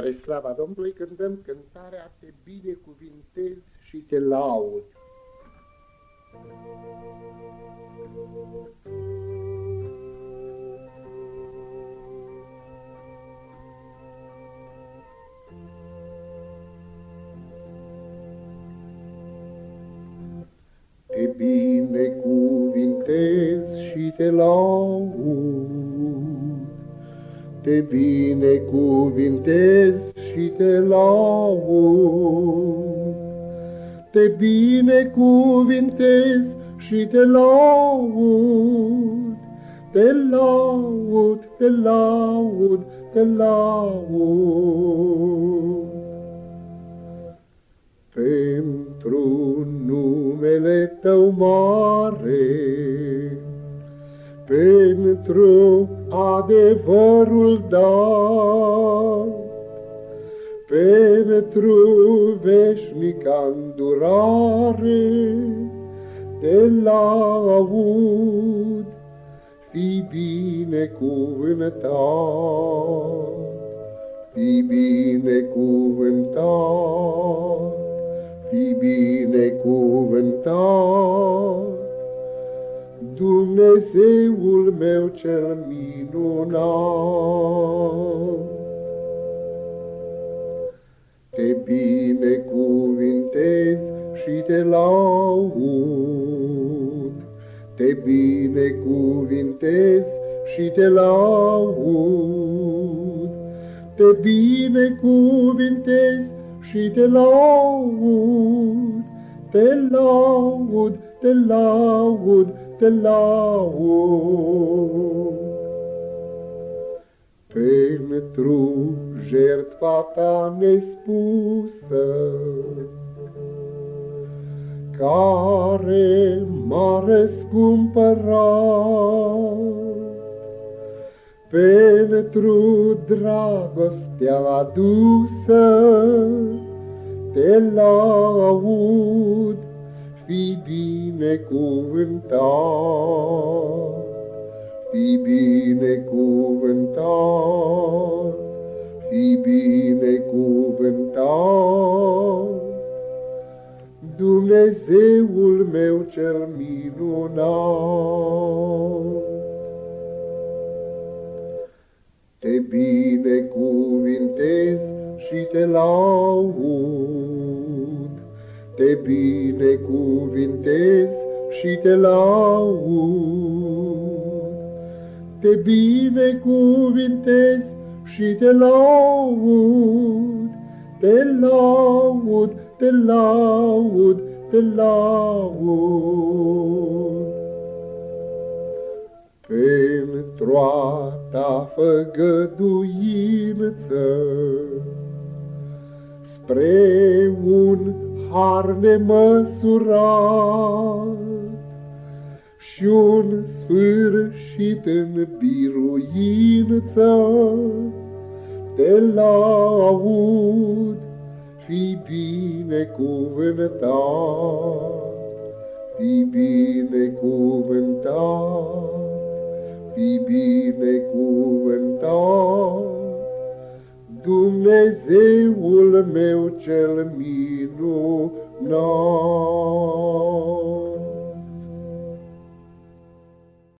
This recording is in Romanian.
Spre slava Domnului cântăm cântarea Te binecuvintez și te laud. Te binecuvintez și te laud te binecuvintez și te laud. Te binecuvintez și te laud, te laud, te laud, te laud. Pentru numele tău mare, pentru adevărul dat, pentru veșnica îndurare, te laud, fi binecuvântat, fi binecuvântat, fi binecuvântat. Dumnezeul meu cel minunat. Te binecuvintez și te laud, te binecuvintez și te laud, te binecuvintez și te laud, te laud, te laud, te laud. Pentru jertfa ta nespusă, care m-a răscumpărat, pentru dragostea adusă, te laud fi binecuvântat, fi binecuvântat, fi binecuvântat. Dumnezeul meu cel minunat. Te binecuvintez și te laud, te binecuvintez și te laud. Te binecuvintez și te laud, te laud, te laud, te laud. Pentru a ta făgăduință, spre un har nemăsurat și un sfârșit în biruință, te laud, fi binecuvântat, fi binecuvântat, fi binecuvântat. meu cel minunat.